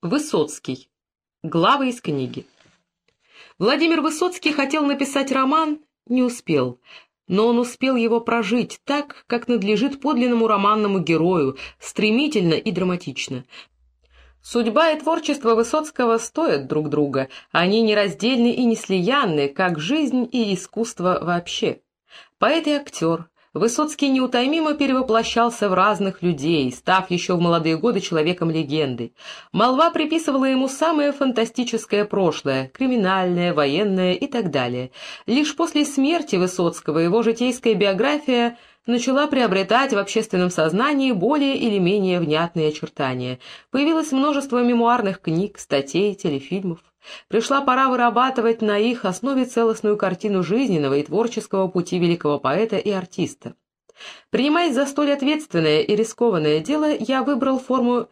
Высоцкий. Главы из книги. Владимир Высоцкий хотел написать роман, не успел, но он успел его прожить так, как надлежит подлинному романному герою, стремительно и драматично. Судьба и творчество Высоцкого стоят друг друга, они нераздельны и неслиянны, как жизнь и искусство вообще. Поэт и актер, Высоцкий неутомимо перевоплощался в разных людей, став еще в молодые годы человеком легенды. Молва приписывала ему самое фантастическое прошлое, криминальное, военное и так далее. Лишь после смерти Высоцкого его житейская биография начала приобретать в общественном сознании более или менее внятные очертания. Появилось множество мемуарных книг, статей, телефильмов. Пришла пора вырабатывать на их основе целостную картину жизненного и творческого пути великого поэта и артиста. Принимаясь за столь ответственное и рискованное дело, я выбрал форму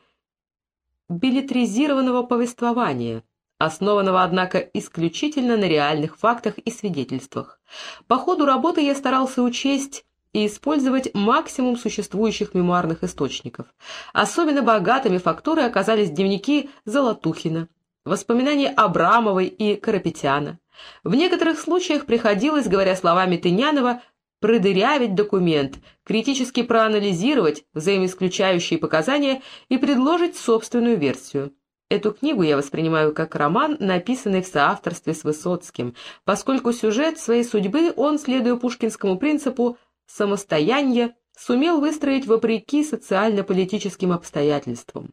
билетризированного повествования, основанного, однако, исключительно на реальных фактах и свидетельствах. По ходу работы я старался учесть и использовать максимум существующих мемуарных источников. Особенно богатыми фактурой оказались дневники Золотухина, воспоминания Абрамовой и Карапетяна. В некоторых случаях приходилось, говоря словами Тынянова, продырявить документ, критически проанализировать взаимоисключающие показания и предложить собственную версию. Эту книгу я воспринимаю как роман, написанный в соавторстве с Высоцким, поскольку сюжет своей судьбы он, следуя пушкинскому принципу самостояния, сумел выстроить вопреки социально-политическим обстоятельствам.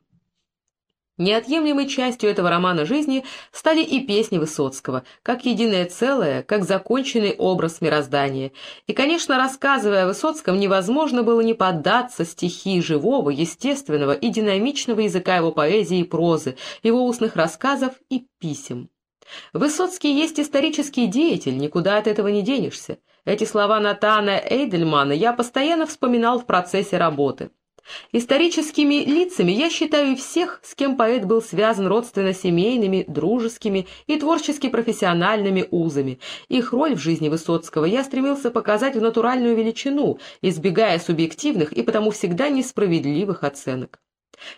Неотъемлемой частью этого романа жизни стали и песни Высоцкого, как единое целое, как законченный образ мироздания. И, конечно, рассказывая о Высоцком, невозможно было не поддаться стихии живого, естественного и динамичного языка его поэзии и прозы, его устных рассказов и писем. Высоцкий есть исторический деятель, никуда от этого не денешься. Эти слова Натана Эйдельмана я постоянно вспоминал в процессе работы. Историческими лицами я считаю всех, с кем поэт был связан родственно-семейными, дружескими и творчески-профессиональными узами. Их роль в жизни Высоцкого я стремился показать в натуральную величину, избегая субъективных и потому всегда несправедливых оценок.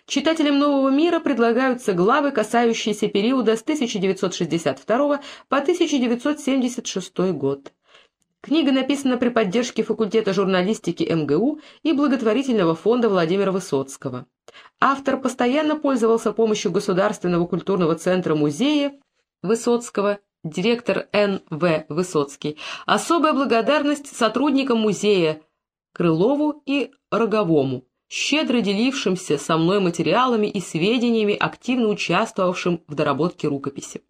Читателям «Нового мира» предлагаются главы, касающиеся периода с 1962 по 1976 год. Книга написана при поддержке факультета журналистики МГУ и благотворительного фонда Владимира Высоцкого. Автор постоянно пользовался помощью Государственного культурного центра музея Высоцкого, директор Н.В. Высоцкий. Особая благодарность сотрудникам музея Крылову и Роговому, щедро делившимся со мной материалами и сведениями, активно участвовавшим в доработке рукописи.